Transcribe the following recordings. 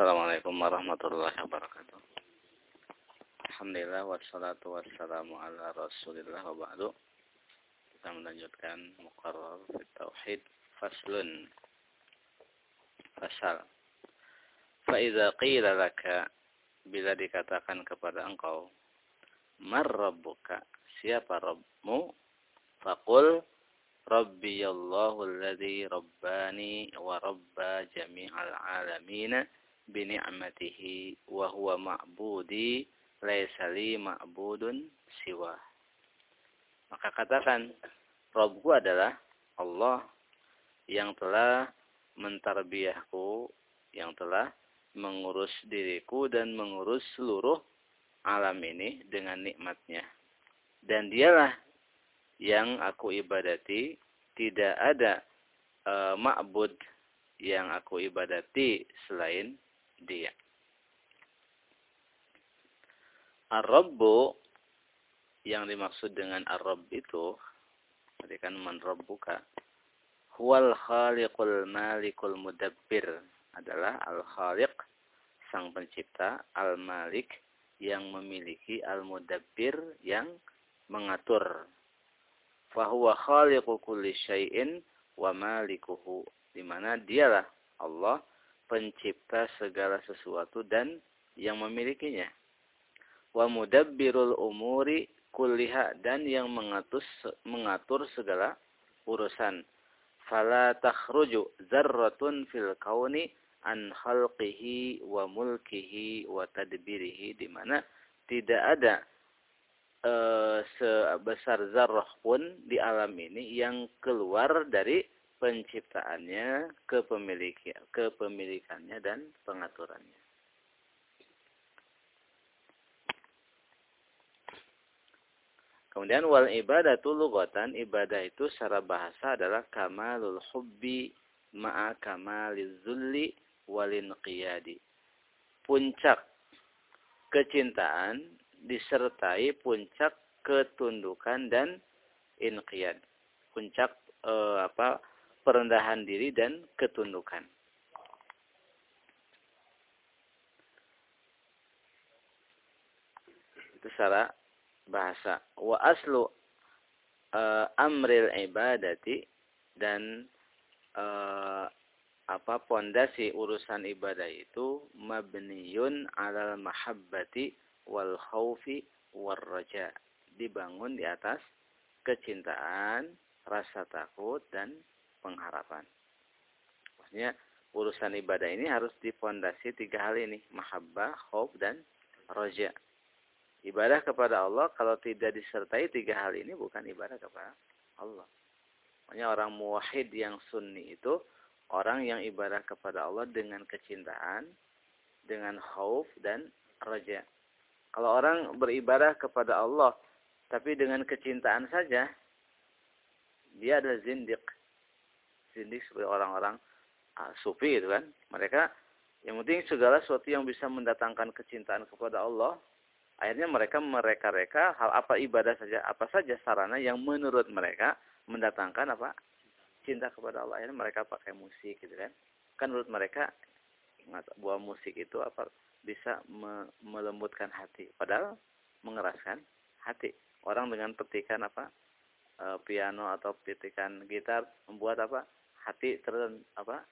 Assalamualaikum warahmatullahi wabarakatuh. Alhamdulillah wassalatu wassalamu ala Rasulillah wa ba'du. Kita melanjutkan muqarrar fi tauhid faslun. Fasal. Fa idza qila laka bila dikatakan kepada engkau mar rabbuka siapa rabbmu faqul rabbi allahu alladhi rabbani wa rabba jami'al alamin bi ni'matihi wa huwa ma'budi laisa li ma'budun siwa maka katakan Rabbku adalah Allah yang telah mentarbiyahku yang telah mengurus diriku dan mengurus seluruh alam ini dengan nikmatnya. Dan dialah yang aku ibadati, tidak ada e, ma'bud yang aku ibadati selain dia. Ar-Rabbu yang dimaksud dengan Ar-Rabb itu, tadi kan man rabbuka, huwal khaliqul malikul mudabbir adalah Al-Khaliq, sang pencipta, Al-Malik, yang memiliki Al-Mudabbir, yang mengatur. Fahuwa khaliqu kulli syai'in wa malikuhu. Di mana dialah Allah, pencipta segala sesuatu dan yang memilikinya. Wa mudabbirul umuri kulliha dan yang mengatur, mengatur segala urusan. Fala takhruju zarratun fil kauni an khalqihi wa mulkihi wa tadbirihi di mana tidak ada e, sebesar zarrah pun di alam ini yang keluar dari penciptaannya, kepemilikan, kepemilikannya dan pengaturannya. Kemudian wal ibadatu lughatan ibadah itu secara bahasa adalah kamalul hubbi ma'a kamaliz zulli walin qiyadi. Puncak kecintaan disertai puncak ketundukan dan inqiyad. Puncak e, apa perendahan diri dan ketundukan. Itu secara bahasa. Wa aslu e, amril ibadati dan e, apa pondasi urusan ibadah itu mabniyun alal mahabbati wal khaufi war raja dibangun di atas kecintaan, rasa takut dan pengharapan. Maksudnya urusan ibadah ini harus dipondasi tiga hal ini, mahabbah, khauf dan roja. Ibadah kepada Allah kalau tidak disertai tiga hal ini bukan ibadah kepada Allah. Makanya orang muwahid yang sunni itu orang yang ibadah kepada Allah dengan kecintaan, dengan khauf dan raja. Kalau orang beribadah kepada Allah tapi dengan kecintaan saja, dia adalah zindik. Zindik seperti orang-orang uh, sufi itu kan. Mereka yang penting segala sesuatu yang bisa mendatangkan kecintaan kepada Allah, akhirnya mereka mereka-reka hal apa ibadah saja, apa saja sarana yang menurut mereka mendatangkan apa? Cinta kepada Allah. Ini mereka pakai musik gitu kan. Kan menurut mereka buah musik itu apa? Bisa me melembutkan hati. Padahal mengeraskan hati. Orang dengan petikan apa? E, piano atau petikan gitar membuat apa hati ter apa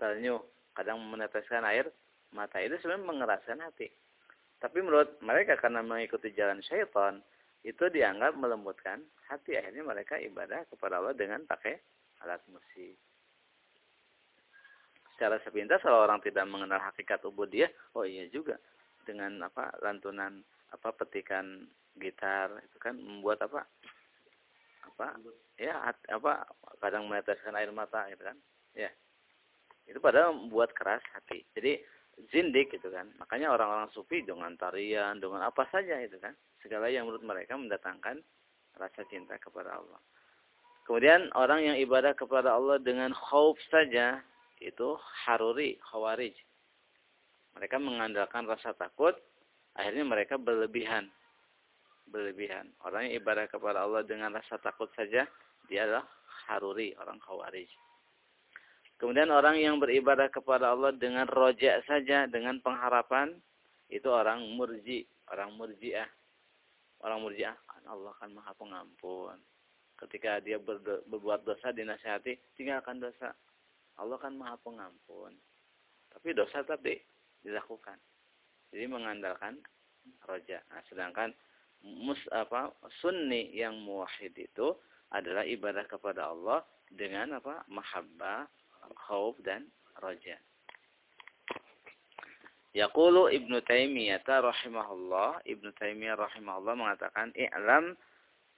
terenyuh kadang meneteskan air mata. Itu sebenarnya mengeraskan hati. Tapi menurut mereka karena mengikuti jalan syaitan itu dianggap melembutkan hati. Akhirnya mereka ibadah kepada Allah dengan pakai alat musik. Secara sepintas kalau orang tidak mengenal hakikat ubudiyah, oh iya juga. Dengan apa lantunan apa petikan gitar itu kan membuat apa apa ya apa kadang meneteskan air mata gitu kan. Ya. Itu padahal membuat keras hati. Jadi zindik gitu kan. Makanya orang-orang sufi dengan tarian dengan apa saja itu kan. Segala yang menurut mereka mendatangkan rasa cinta kepada Allah. Kemudian orang yang ibadah kepada Allah dengan khauf saja itu haruri, khawarij. Mereka mengandalkan rasa takut, akhirnya mereka berlebihan. Berlebihan. Orang yang ibadah kepada Allah dengan rasa takut saja, dia adalah haruri, orang khawarij. Kemudian orang yang beribadah kepada Allah dengan roja saja, dengan pengharapan, itu orang murji, orang murjiah. Orang murjiah, Allah kan maha pengampun. Ketika dia berbuat dosa dinasihati, tinggalkan dosa. Allah kan maha pengampun. Tapi dosa tapi dilakukan. Jadi mengandalkan roja. Nah, sedangkan mus apa sunni yang muwahhid itu adalah ibadah kepada Allah dengan apa mahabbah khauf dan roja. Yaqulu Ibnu Taimiyah rahimahullah, Ibnu Taimiyah rahimahullah mengatakan, "I'lam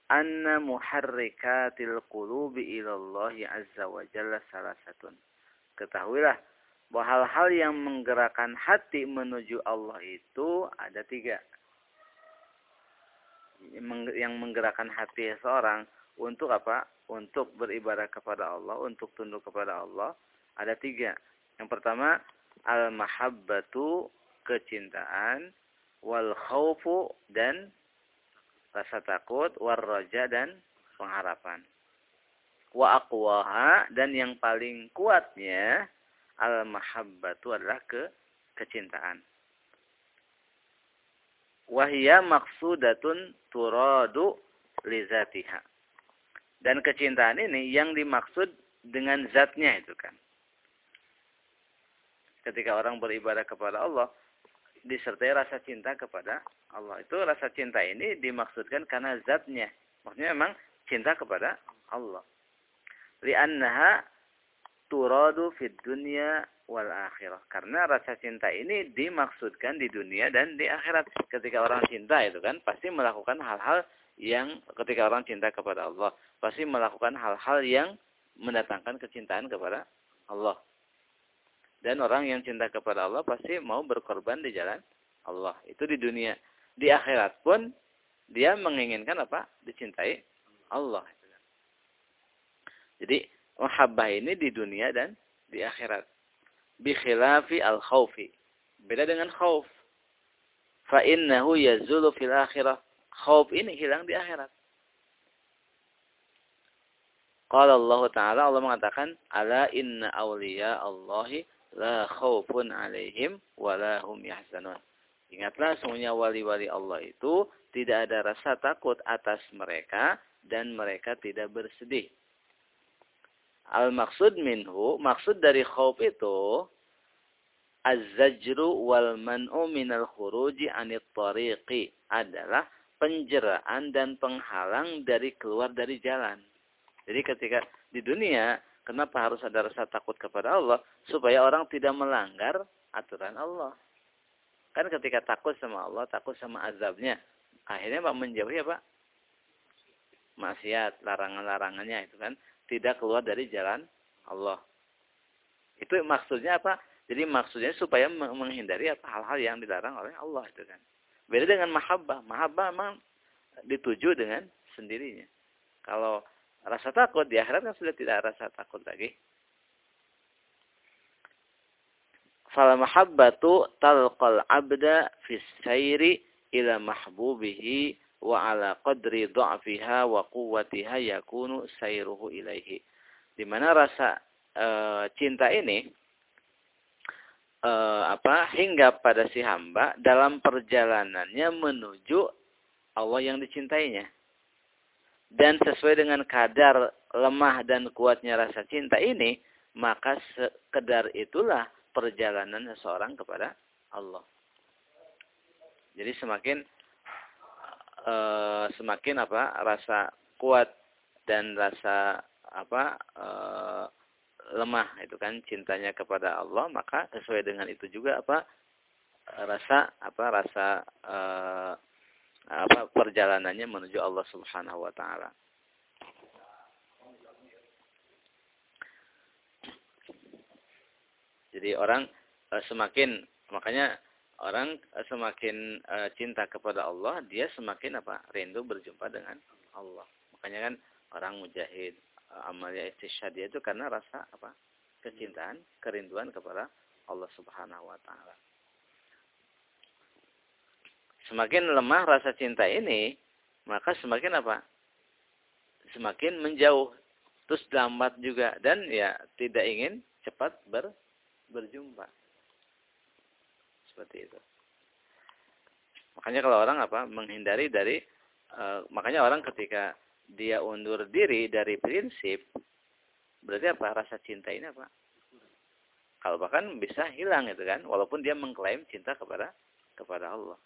anna muharrikatil qulubi ila Allah azza wa jalla salasatun." Ketahuilah bahwa hal-hal yang menggerakkan hati menuju Allah itu ada tiga. Yang menggerakkan hati seorang untuk apa? Untuk beribadah kepada Allah, untuk tunduk kepada Allah, ada tiga. Yang pertama, al-mahabbatu, kecintaan, wal khawfu, dan rasa takut, war raja, dan pengharapan. Wa aqwaha, dan yang paling kuatnya, al-mahabbatu adalah ke kecintaan. Wahia maksudatun turadu lizatiha. Dan kecintaan ini yang dimaksud dengan zatnya itu kan. Ketika orang beribadah kepada Allah, disertai rasa cinta kepada Allah. Itu rasa cinta ini dimaksudkan karena zatnya. Maksudnya memang cinta kepada Allah. Liannaha turadu fid dunya wal akhirah. Karena rasa cinta ini dimaksudkan di dunia dan di akhirat. Ketika orang cinta itu kan pasti melakukan hal-hal yang ketika orang cinta kepada Allah pasti melakukan hal-hal yang mendatangkan kecintaan kepada Allah. Dan orang yang cinta kepada Allah pasti mau berkorban di jalan Allah. Itu di dunia. Di akhirat pun dia menginginkan apa? Dicintai Allah. Jadi mahabbah ini di dunia dan di akhirat. Bi khilafi al-khawfi. Beda dengan khauf. Fa innahu yazulu fil akhirah Khauf ini hilang di akhirat. Qala Allah Ta'ala, Allah mengatakan, Ala inna awliya Allahi la khawfun alaihim wa la hum yahzanun. Ingatlah semuanya wali-wali Allah itu tidak ada rasa takut atas mereka dan mereka tidak bersedih. Al-maksud minhu, maksud dari khawf itu az-zajru wal man'u minal khuruji anit tariqi adalah penjeraan dan penghalang dari keluar dari jalan. Jadi ketika di dunia, kenapa harus ada rasa takut kepada Allah? Supaya orang tidak melanggar aturan Allah. Kan ketika takut sama Allah, takut sama azabnya. Akhirnya Pak menjauhi apa? Maksiat, larangan-larangannya itu kan. Tidak keluar dari jalan Allah. Itu maksudnya apa? Jadi maksudnya supaya menghindari apa hal-hal yang dilarang oleh Allah itu kan. Beda dengan mahabbah. Mahabbah memang dituju dengan sendirinya. Kalau rasa takut di akhirat kan sudah tidak rasa takut lagi. Fal mahabbatu talqal abda fi sayri ila mahbubihi wa ala qadri dha'fiha wa quwwatiha yakunu sayruhu ilaihi. Di mana rasa e, cinta ini eh, apa hingga pada si hamba dalam perjalanannya menuju Allah yang dicintainya. Dan sesuai dengan kadar lemah dan kuatnya rasa cinta ini, maka sekedar itulah perjalanan seseorang kepada Allah. Jadi semakin uh, semakin apa rasa kuat dan rasa apa uh, lemah itu kan cintanya kepada Allah maka sesuai dengan itu juga apa rasa apa rasa uh, apa perjalanannya menuju Allah Subhanahu wa taala. Jadi orang semakin makanya orang uh, semakin uh, cinta kepada Allah, dia semakin apa? rindu berjumpa dengan Allah. Makanya kan orang mujahid amalnya istisyadiyah itu karena rasa apa? kecintaan, kerinduan kepada Allah Subhanahu wa taala. Semakin lemah rasa cinta ini, maka semakin apa? Semakin menjauh. Terus lambat juga dan ya tidak ingin cepat ber, berjumpa. Seperti itu. Makanya kalau orang apa menghindari dari uh, makanya orang ketika dia undur diri dari prinsip berarti apa rasa cinta ini apa? Kalau bahkan bisa hilang itu kan walaupun dia mengklaim cinta kepada kepada Allah.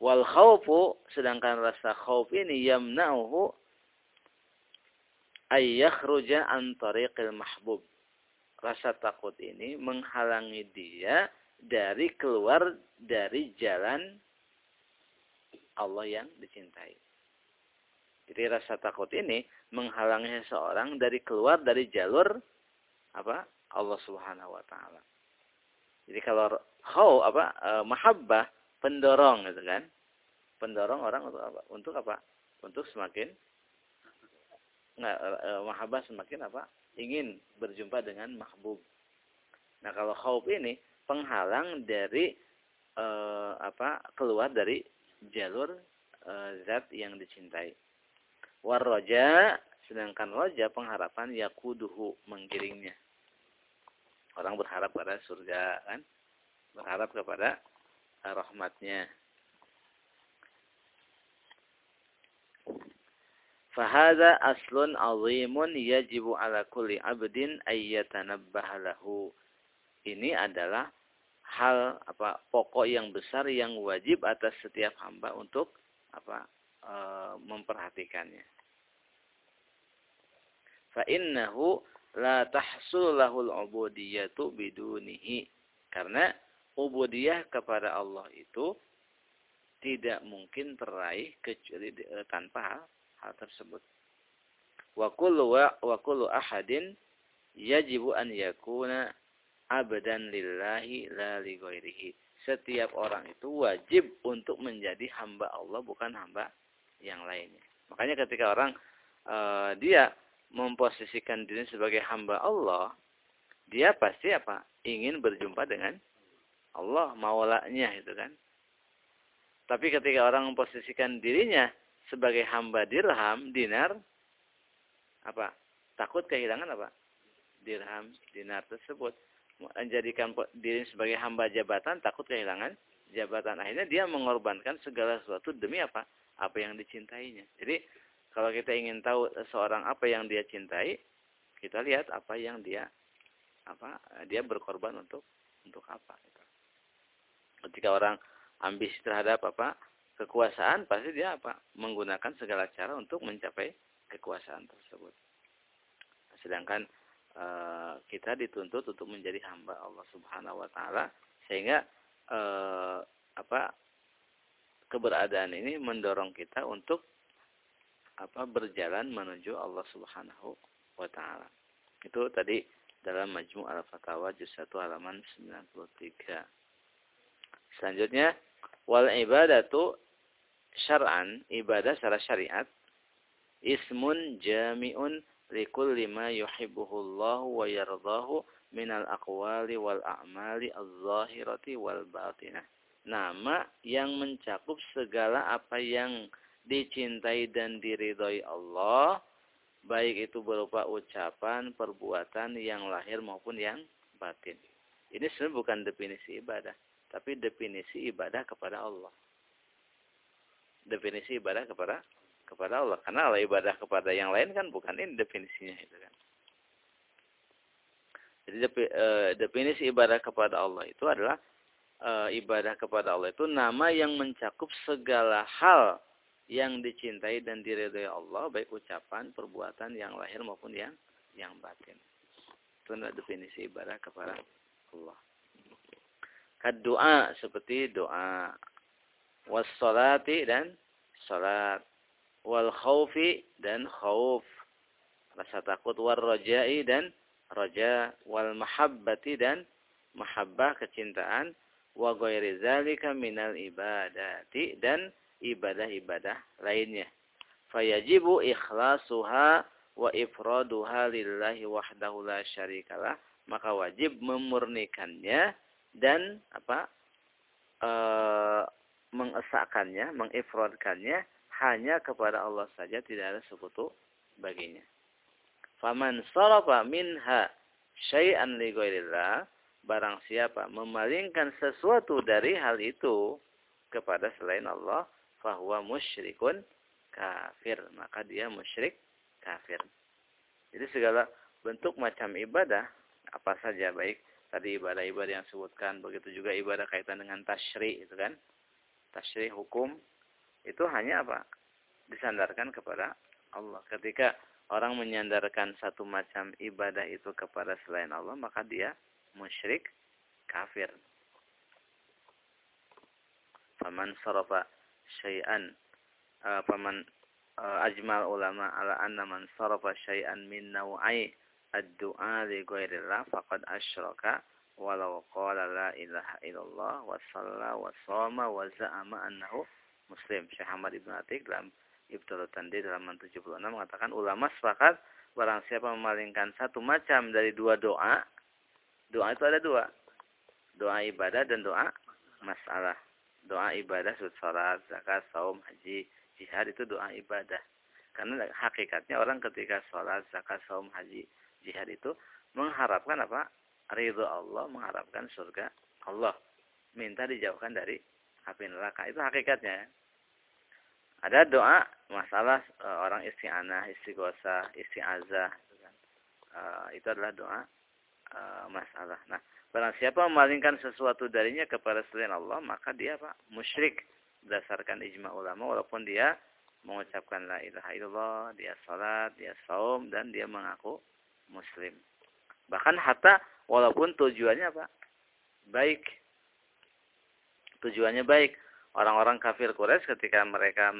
Wal khawfu sedangkan rasa khauf ini yamna'uhu ay yakhruja an tariqil mahbub. Rasa takut ini menghalangi dia dari keluar dari jalan Allah yang dicintai. Jadi rasa takut ini menghalangi seseorang dari keluar dari jalur apa? Allah Subhanahu wa taala. Jadi kalau khaw apa? E, mahabbah pendorong gitu kan. Pendorong orang untuk apa? Untuk apa? Untuk semakin nggak e, mahabbah semakin apa? Ingin berjumpa dengan mahbub. Nah, kalau khauf ini penghalang dari uh, apa keluar dari jalur uh, zat yang dicintai. Warroja sedangkan roja pengharapan yakuduhu menggiringnya. Orang berharap pada surga kan, berharap kepada rahmatnya. Fahada aslun azimun yajibu ala kulli abdin ayyatanabbaha lahu ini adalah hal apa pokok yang besar yang wajib atas setiap hamba untuk apa e, memperhatikannya. Fa innahu la tahsul lahul ubudiyatu bidunihi. Karena ubudiyah kepada Allah itu tidak mungkin teraih kecuali e, tanpa hal, tersebut. Wa kullu wa kullu ahadin yajibu an yakuna abdan lillahi la li Setiap orang itu wajib untuk menjadi hamba Allah bukan hamba yang lainnya. Makanya ketika orang uh, dia memposisikan diri sebagai hamba Allah, dia pasti apa? Ingin berjumpa dengan Allah, maulanya itu kan. Tapi ketika orang memposisikan dirinya sebagai hamba dirham, dinar, apa? Takut kehilangan apa? Dirham, dinar tersebut menjadikan diri sebagai hamba jabatan takut kehilangan jabatan akhirnya dia mengorbankan segala sesuatu demi apa apa yang dicintainya jadi kalau kita ingin tahu seorang apa yang dia cintai kita lihat apa yang dia apa dia berkorban untuk untuk apa gitu. ketika orang ambisi terhadap apa kekuasaan pasti dia apa menggunakan segala cara untuk mencapai kekuasaan tersebut sedangkan Eh, kita dituntut untuk menjadi hamba Allah Subhanahu wa taala sehingga uh, apa keberadaan ini mendorong kita untuk apa berjalan menuju Allah Subhanahu wa taala. Itu tadi dalam Majmu' al-Fatawa juz 1 halaman 93. Selanjutnya wal ibadatu syar'an ibadah secara syariat ismun jami'un likulli ma yuhibbuhullahu wa yardahu minal aqwali wal a'mali az-zahirati wal batinah. Nama yang mencakup segala apa yang dicintai dan diridhoi Allah, baik itu berupa ucapan, perbuatan yang lahir maupun yang batin. Ini sebenarnya bukan definisi ibadah, tapi definisi ibadah kepada Allah. Definisi ibadah kepada kepada Allah. Karena Allah ibadah kepada yang lain kan bukan ini definisinya itu kan. Jadi eh, definisi ibadah kepada Allah itu adalah e, ibadah kepada Allah itu nama yang mencakup segala hal yang dicintai dan diridhai Allah baik ucapan, perbuatan yang lahir maupun yang yang batin. Itu adalah definisi ibadah kepada Allah. Doa seperti doa, wassalati dan salat, wal khawfi dan khawf rasa takut. war rajai dan raja wal mahabbati dan mahabbah kecintaan. wa ghairi zalika minal ibadati dan ibadah-ibadah lainnya. fayajibu ikhlasuha wa ifraduha lillahi wahdahu la syarikalah maka wajib memurnikannya dan apa? E, mengesahkannya mengifradkannya hanya kepada Allah saja tidak ada sekutu baginya. Faman sarafa minha syai'an li ghairillah, barang siapa memalingkan sesuatu dari hal itu kepada selain Allah, fahuwa musyrikun kafir. Maka dia musyrik kafir. Jadi segala bentuk macam ibadah, apa saja baik tadi ibadah-ibadah yang sebutkan, begitu juga ibadah kaitan dengan tasyri itu kan. Tasyri hukum itu hanya apa? Disandarkan kepada Allah. Ketika orang menyandarkan satu macam ibadah itu kepada selain Allah, maka dia musyrik kafir. Faman sarafa syai'an uh, faman uh, ajmal ulama ala anna man sarafa syai'an min naw'ai ad-du'a li ghairillah faqad asyraka walau qala la ilaha illallah wa shalla wa shoma wa za'ama annahu muslim. Syekh Ahmad Ibn Atik dalam Ibtul Tandi dalam 76 mengatakan ulama sepakat barang siapa memalingkan satu macam dari dua doa doa itu ada dua doa ibadah dan doa masalah doa ibadah salat zakat saum haji jihad itu doa ibadah karena hakikatnya orang ketika sholat zakat saum haji jihad itu mengharapkan apa? Ridho Allah, mengharapkan surga Allah. Minta dijauhkan dari api neraka. Itu hakikatnya. Ada doa masalah e, orang isti'anah, istighosah, isti'azah. E, itu adalah doa e, masalah. Nah, barang siapa memalingkan sesuatu darinya kepada selain Allah, maka dia apa? Musyrik berdasarkan ijma ulama walaupun dia mengucapkan la ilaha illallah, dia salat, dia saum dan dia mengaku muslim. Bahkan hatta walaupun tujuannya apa? Baik. Tujuannya baik. Orang-orang kafir Quraisy ketika mereka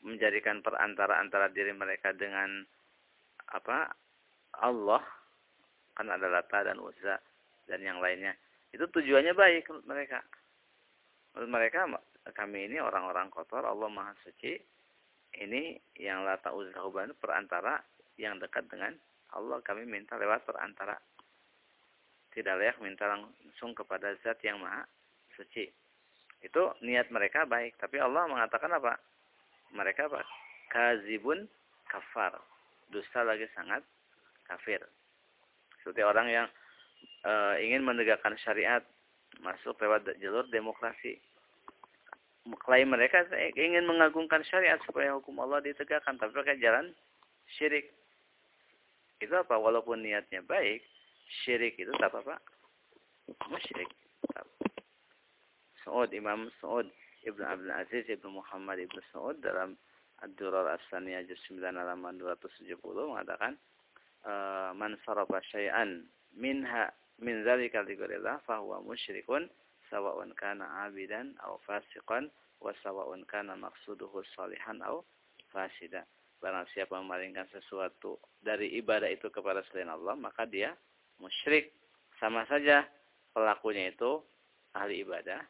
menjadikan perantara antara diri mereka dengan apa? Allah kan ada Lata dan Uzza dan yang lainnya. Itu tujuannya baik menurut mereka. Menurut mereka kami ini orang-orang kotor, Allah Maha Suci. Ini yang Lata Uzza Huban perantara yang dekat dengan Allah kami minta lewat perantara. Tidak layak minta langsung kepada zat yang maha suci. Itu niat mereka baik. Tapi Allah mengatakan apa? Mereka apa? Kazibun kafar. Dusta lagi sangat kafir. Seperti orang yang e, ingin menegakkan syariat masuk lewat jalur demokrasi. Klaim mereka ingin mengagungkan syariat supaya hukum Allah ditegakkan, tapi pakai jalan syirik. Itu apa? Walaupun niatnya baik, syirik itu tak apa-apa. Musyrik. Saud, Imam Saud Ibn Abdul Aziz Ibn Muhammad Ibn Saud dalam Ad-Durar As-Saniyah Juz 9 halaman 270 mengatakan eh, man sarafa syai'an minha min dzalika ligharillah fahuwa musyrikun sawa'un kana 'abidan aw fasiqan wa sawa'un kana maqsuduhu salihan aw fasida barang siapa memalingkan sesuatu dari ibadah itu kepada selain Allah, maka dia musyrik. Sama saja pelakunya itu ahli ibadah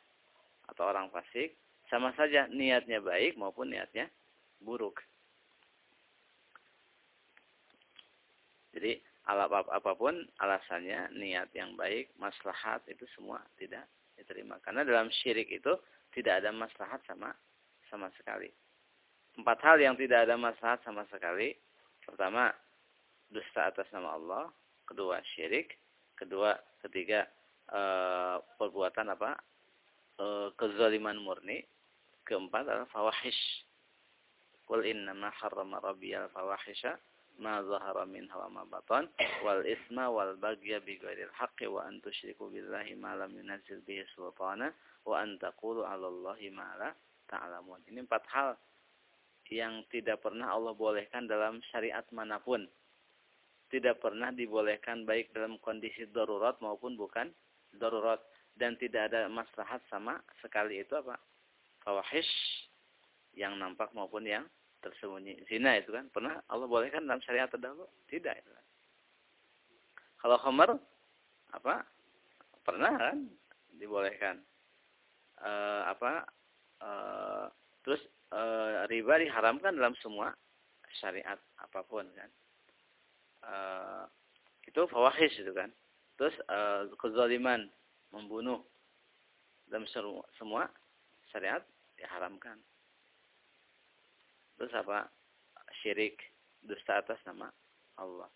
atau orang fasik, sama saja niatnya baik maupun niatnya buruk. Jadi apa pun alasannya, niat yang baik, maslahat itu semua tidak diterima. Karena dalam syirik itu tidak ada maslahat sama sama sekali empat hal yang tidak ada masalah sama sekali. Pertama, dusta atas nama Allah. Kedua, syirik. Kedua, ketiga, e, perbuatan apa? E, kezaliman murni. Keempat adalah fawahish. Qul innama harrama rabbiyal fawahisha ma zahara minha wa ma batan wal isma wal bagya bi ghairil haqqi wa an tusyriku billahi ma lam yunzil bihi sultana wa an taqulu 'ala Allahi ma la ta'lamun. Ini empat hal yang tidak pernah Allah bolehkan dalam syariat mana pun. Tidak pernah dibolehkan baik dalam kondisi darurat maupun bukan darurat. Dan tidak ada maslahat sama sekali itu apa? Fawahish yang nampak maupun yang tersembunyi. Zina itu kan pernah Allah bolehkan dalam syariat terdahulu? Tidak itu kan. Kalau khamar apa? Pernah kan dibolehkan. E, apa? E, terus e, riba diharamkan dalam semua syariat apa pun kan. E, itu fawahis itu kan. Terus e, kezaliman, membunuh dalam semua syariat diharamkan. Terus apa? Syirik, dusta atas nama Allah.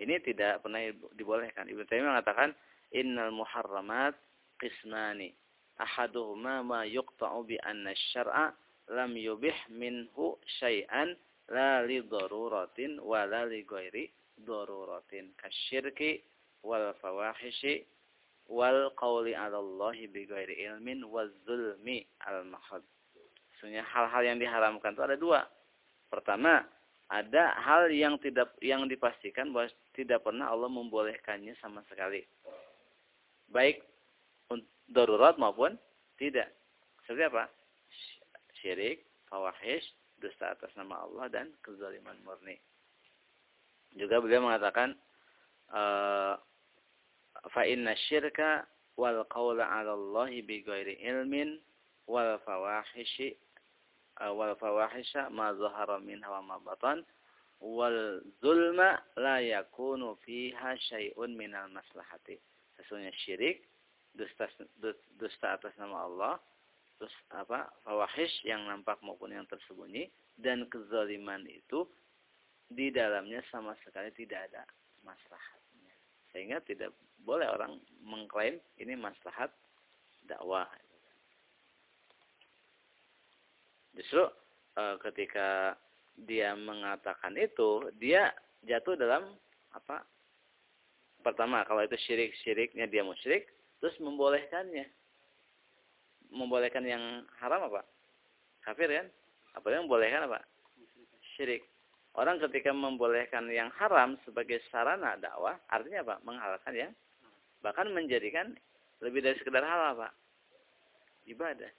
Ini tidak pernah dibolehkan. Ibnu Taimiyah mengatakan innal muharramat qismani. Ahaduhuma ma yuqta'u bi anna syar'a lam yubih minhu syai'an la li daruratin wa la li ghairi daruratin kasyirki wal fawahishi wal qawli 'ala Allah bi ghairi ilmin waz zulmi al mahad. Sebenarnya hal-hal yang diharamkan itu ada dua. Pertama, ada hal yang tidak yang dipastikan bahwa tidak pernah Allah membolehkannya sama sekali. Baik darurat maupun tidak. Seperti apa? Syirik, fawahish, dusta atas nama Allah dan kezaliman murni. Juga beliau mengatakan uh, fa inna syirka wal qawla 'ala Allah bi ghairi ilmin wal fawahishi wal fawahisha ma zahara minha wa ma batan wal zulma la yakunu fiha syai'un minal maslahati. Sesungguhnya syirik dusta dusta atas nama Allah terus apa fawahish yang nampak maupun yang tersembunyi dan kezaliman itu di dalamnya sama sekali tidak ada maslahatnya sehingga tidak boleh orang mengklaim ini maslahat dakwah Justru e, ketika dia mengatakan itu, dia jatuh dalam apa? Pertama, kalau itu syirik-syiriknya dia musyrik, terus membolehkannya. Membolehkan yang haram apa? Kafir kan? Apa yang membolehkan apa? Syirik. Orang ketika membolehkan yang haram sebagai sarana dakwah, artinya apa? Menghalalkan yang bahkan menjadikan lebih dari sekedar halal, Pak. Ibadah.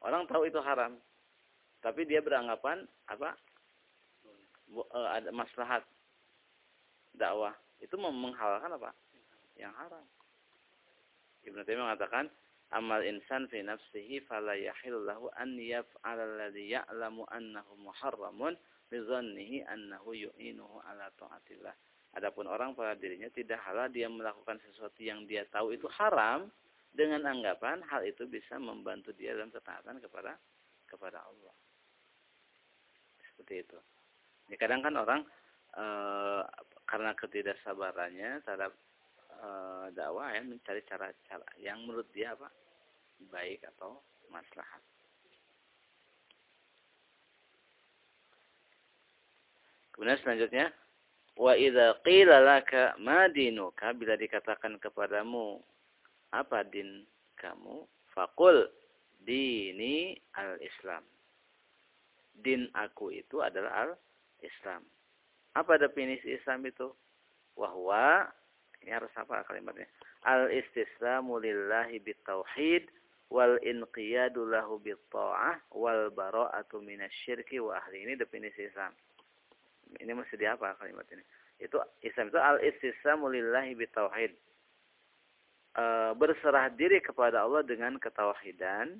Orang tahu itu haram. Tapi dia beranggapan apa? Eh, ada maslahat dakwah. Itu menghalalkan apa? Yang haram. Ibnu Taimiyah mengatakan, amal insan fi nafsihi fala yahillu lahu an yaf'ala alladhi ya'lamu annahu muharramun bi dhannihi annahu yu'inuhu ala ta'atillah. Adapun orang pada dirinya tidak halal dia melakukan sesuatu yang dia tahu itu haram dengan anggapan hal itu bisa membantu dia dalam ketaatan kepada kepada Allah. Seperti itu. Ya, kadang kan orang e, karena ketidaksabarannya terhadap e, dakwah ya mencari cara-cara yang menurut dia apa baik atau maslahat. Kemudian selanjutnya wa idza qila laka ma dinuka bila dikatakan kepadamu apa din kamu? Fakul dini al-Islam. Din aku itu adalah al-Islam. Apa definisi Islam itu? Wahwa, ini harus apa kalimatnya? Al-istislamu lillahi bitauhid wal inqiyadu lahu bitta'ah wal bara'atu minasyirki wa ahli. Ini definisi Islam. Ini mesti di apa kalimat ini? Itu Islam itu al-istislamu lillahi bitauhid e, berserah diri kepada Allah dengan ketauhidan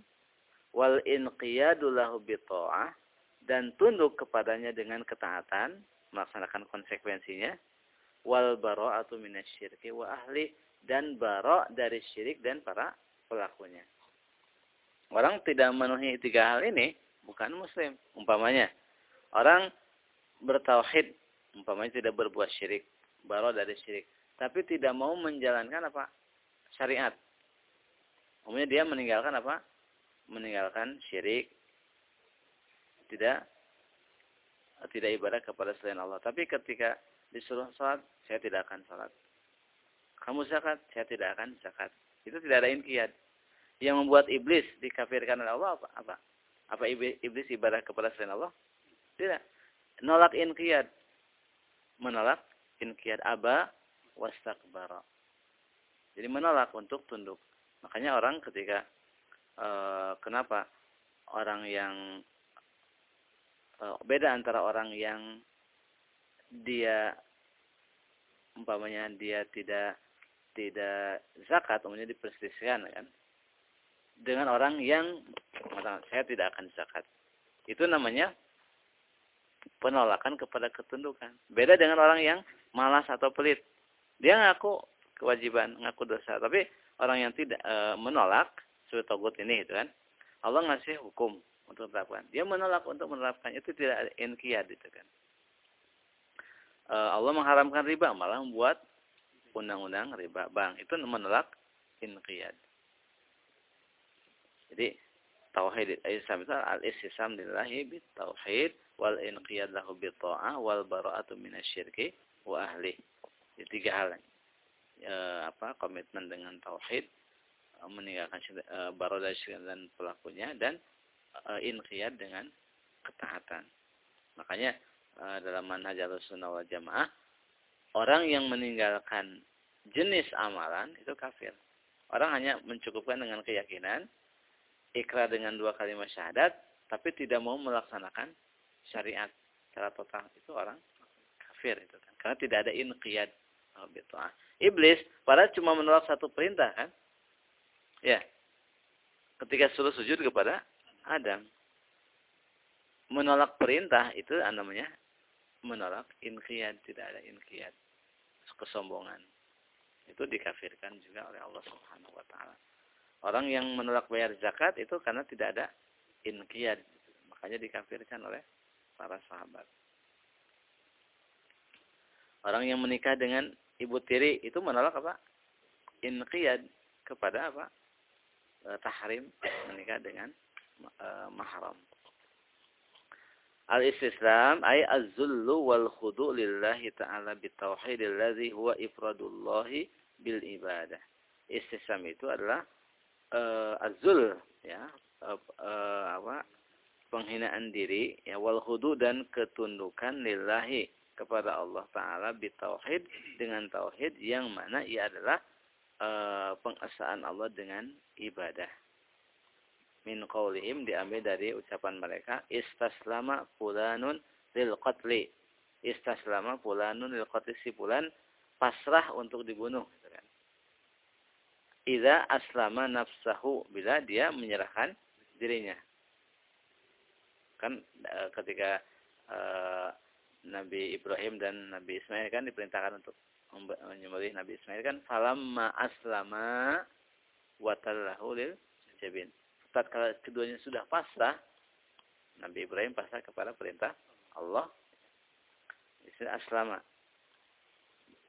wal inqiyadu lahu bita'ah dan tunduk kepadanya dengan ketaatan melaksanakan konsekuensinya wal bara'atu minasyirki wa ahli dan bara dari syirik dan para pelakunya. Orang tidak memenuhi tiga hal ini bukan muslim. Umpamanya orang bertauhid, umpamanya tidak berbuat syirik, bara dari syirik, tapi tidak mau menjalankan apa? syariat. Umumnya dia meninggalkan apa? Meninggalkan syirik. Tidak tidak ibadah kepada selain Allah. Tapi ketika disuruh sholat, saya tidak akan sholat. Kamu zakat, saya tidak akan zakat. Itu tidak ada inqiyad. Yang membuat iblis dikafirkan oleh Allah apa? Apa, apa iblis ibadah kepada selain Allah? Tidak. Nolak inqiyad. Menolak inqiyad aba wastakbara. Jadi menolak untuk tunduk. Makanya orang ketika e, kenapa orang yang e, beda antara orang yang dia umpamanya dia tidak tidak zakat umumnya diperselisihkan kan dengan orang yang saya tidak akan zakat itu namanya penolakan kepada ketundukan beda dengan orang yang malas atau pelit dia ngaku kewajiban ngaku dosa. Tapi orang yang tidak e, menolak seperti togut ini itu kan, Allah ngasih hukum untuk menerapkan. Dia menolak untuk menerapkan itu tidak inqiyad itu kan. E, Allah mengharamkan riba malah membuat undang-undang riba bank itu menolak inqiyad. Jadi tauhid Islam itu al-istisam lillahi bit tauhid wal inqiyad lahu bit ta'ah wal bara'atu minasyirki wa ahli. Jadi tiga hal. E, apa komitmen dengan tauhid, meninggalkan e, dan pelakunya dan e, inqiyad dengan ketaatan. Makanya dalam manhaj sunnah wal jamaah orang yang meninggalkan jenis amalan itu kafir. Orang hanya mencukupkan dengan keyakinan, ikrar dengan dua kalimat syahadat, tapi tidak mau melaksanakan syariat secara total. Itu orang kafir itu kan. Karena tidak ada inqiyad Iblis pada cuma menolak satu perintah kan? Ya. Ketika suruh sujud kepada Adam. Menolak perintah itu namanya menolak inqiyad, tidak ada inqiyad. Kesombongan itu dikafirkan juga oleh Allah Subhanahu wa taala. Orang yang menolak bayar zakat itu karena tidak ada inqiyad, makanya dikafirkan oleh para sahabat. Orang yang menikah dengan ibu tiri itu menolak apa? Inqiyad kepada apa? E, tahrim menikah dengan e, mahram. Al-istislam ay az-zullu wal khudu' lillahi ta'ala bitauhid allazi huwa ifradullahi bil ibadah. Istisam itu adalah uh, azul ya uh, uh, apa penghinaan diri ya wal hudu dan ketundukan lillahi kepada Allah taala bitauhid dengan tauhid yang mana ia adalah uh, pengesaan Allah dengan ibadah. Min qaulihim diambil dari ucapan mereka istaslama fulanun lil qatli. Istaslama fulanun lil qatli si fulan pasrah untuk dibunuh Iza aslama nafsahu bila dia menyerahkan dirinya. Kan e, ketika e, Nabi Ibrahim dan Nabi Ismail kan diperintahkan untuk menyembelih Nabi Ismail kan falamma aslama watallahu lil jabin. Tatkala keduanya sudah pasrah, Nabi Ibrahim pasrah kepada perintah Allah. Di sini aslama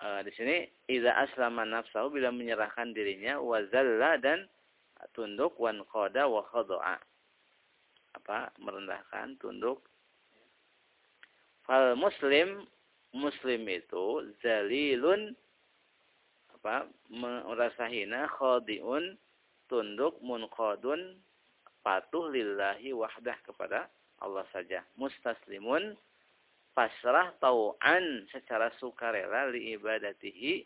uh, di sini idza aslama nafsahu bila menyerahkan dirinya wa zalla dan tunduk wan qada wa. Apa? Merendahkan, tunduk. Fal muslim muslim itu zalilun apa? merasa hina khadiun tunduk munqadun patuh lillahi wahdah kepada Allah saja. Mustaslimun pasrah tau'an secara sukarela li ibadatihi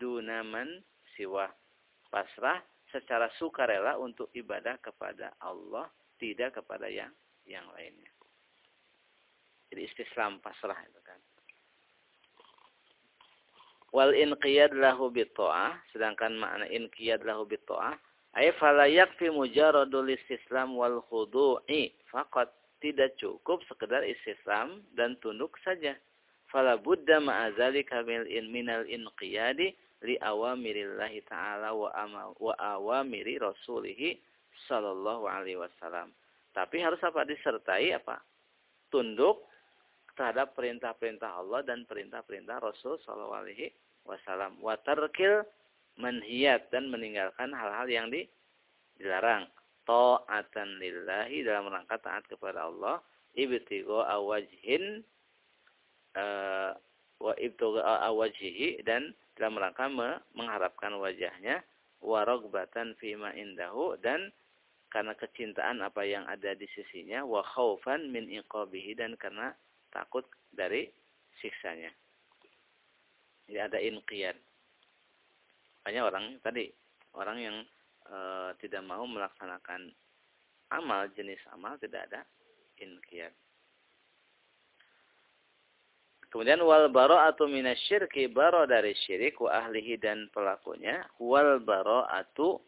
dunaman siwa. Pasrah secara sukarela untuk ibadah kepada Allah, tidak kepada yang yang lainnya. Jadi istislam pasrah itu kan. Wal inqiyad lahu sedangkan makna inqiyad lahu bitta'ah ay fala yakfi mujaradul istislam wal khudu'i faqat tidak cukup sekedar istislam dan tunduk saja. Fala budda ma'azalika in minal inqiyadi li awamirillahi ta'ala wa, wa awamiri rasulihi sallallahu alaihi wasallam. Tapi harus apa? Disertai apa? Tunduk terhadap perintah-perintah Allah dan perintah-perintah Rasul sallallahu alaihi wasallam. Wa tarkil manhiyat dan meninggalkan hal-hal yang dilarang ta'atan lillahi dalam rangka taat kepada Allah ibtigha awajhin uh, wa ibtigha awajhihi dan dalam rangka mengharapkan wajahnya wa ragbatan fima indahu dan karena kecintaan apa yang ada di sisinya wa khaufan min iqabihi dan karena takut dari siksanya. Jadi ada inqiyad. Banyak orang tadi orang yang e, tidak mau melaksanakan amal jenis amal tidak ada inqiyad. Kemudian wal baro atau minasyirki baro dari syirik wa ahlihi dan pelakunya wal baro atau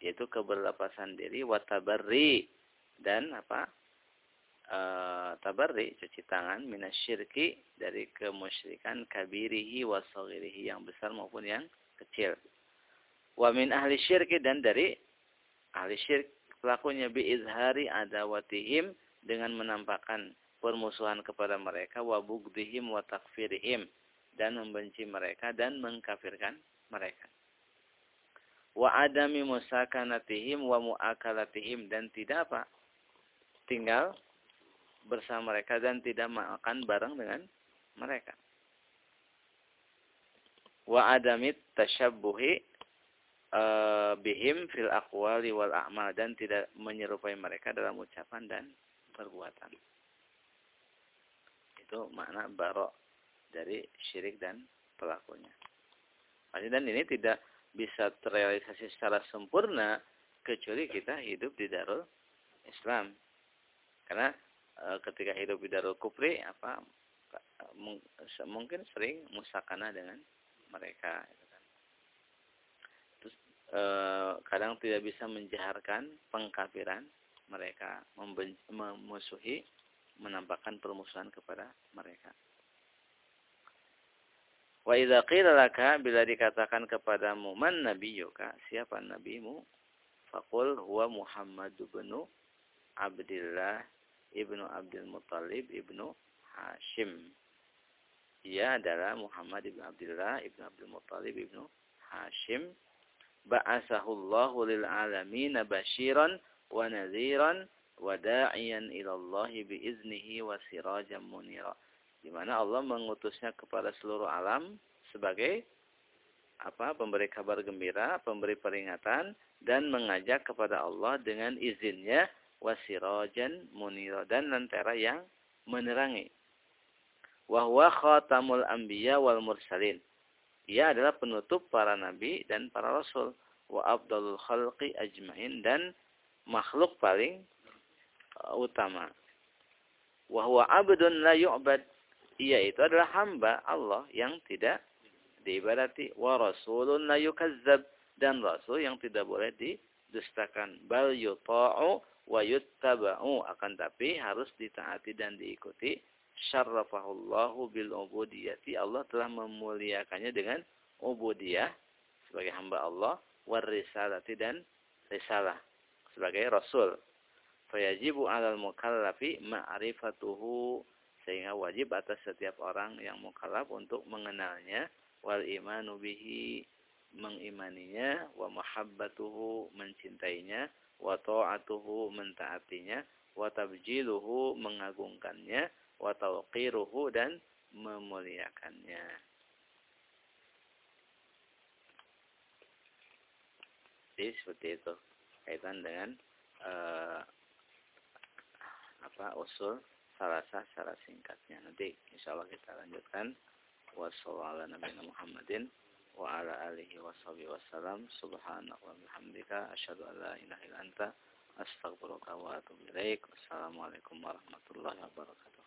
yaitu keberlepasan diri wa tabarri dan apa e, tabarri cuci tangan minasyirki dari kemusyrikan kabirihi wa yang besar maupun yang kecil wa min ahli syirki dan dari ahli syirik pelakunya bi izhari adawatihim dengan menampakkan permusuhan kepada mereka wa bugdihim wa takfirihim dan membenci mereka dan mengkafirkan mereka. Wa adami musakanatihim wa muakalatihim dan tidak apa? Tinggal bersama mereka dan tidak makan bareng dengan mereka. Wa adamit tasyabbuhi uh, bihim fil aqwali wal a'mal dan tidak menyerupai mereka dalam ucapan dan perbuatan. Itu makna barok dari syirik dan pelakunya. Dan ini tidak bisa terrealisasi secara sempurna kecuali kita hidup di darul Islam. Karena e, ketika hidup di darul kufri apa mungkin sering musakana dengan mereka gitu kan. Terus e, kadang tidak bisa menjaharkan pengkafiran mereka, memusuhi, menampakkan permusuhan kepada mereka. Wa idza qila laka bila dikatakan kepadamu man nabiyyuka siapa nabimu faqul huwa Muhammad bin Abdullah ibnu Abdul Muttalib ibnu Hashim ia adalah Muhammad ibnu Abdullah ibnu Abdul Muttalib ibnu Hashim. Ba'asahu Allahu lil alamin basyiran wa nadhiran wa da'iyan ila Allah bi iznihi wa sirajan munira. Di mana Allah mengutusnya kepada seluruh alam sebagai apa? Pemberi kabar gembira, pemberi peringatan dan mengajak kepada Allah dengan izinnya wasirajan munira dan lentera yang menerangi. Wahwa khatamul anbiya wal mursalin. Ia adalah penutup para nabi dan para rasul. Wa abdalul khalqi ajmain dan makhluk paling uh, utama. Wahwa abdun la yu'bad ia itu adalah hamba Allah yang tidak diibadati wa rasulun la yukazzab dan rasul yang tidak boleh didustakan bal yuta'u wa yuttaba'u akan tapi harus ditaati dan diikuti syarrafahullahu bil ubudiyati. Allah telah memuliakannya dengan ubudiyah sebagai hamba Allah war risalati dan risalah sebagai rasul. Fayajibu 'alal mukallafi ma'rifatuhu sehingga wajib atas setiap orang yang mukallaf untuk mengenalnya. Wal imanu bihi mengimaninya. Wa mahabbatuhu mencintainya. Wa ta'atuhu mentaatinya. Wa tabjiluhu mengagungkannya wa tawqiruhu dan memuliakannya jadi seperti itu kaitan dengan uh, apa usul salah secara singkatnya. Nanti insya Allah kita lanjutkan. Wassalamualaikum Muhammadin wa ala alihi wa sahbihi wassalam. Subhanak wa bihamdika. Asyadu an la ilaha illa wa atubu ilaik. Wassalamualaikum warahmatullahi wabarakatuh.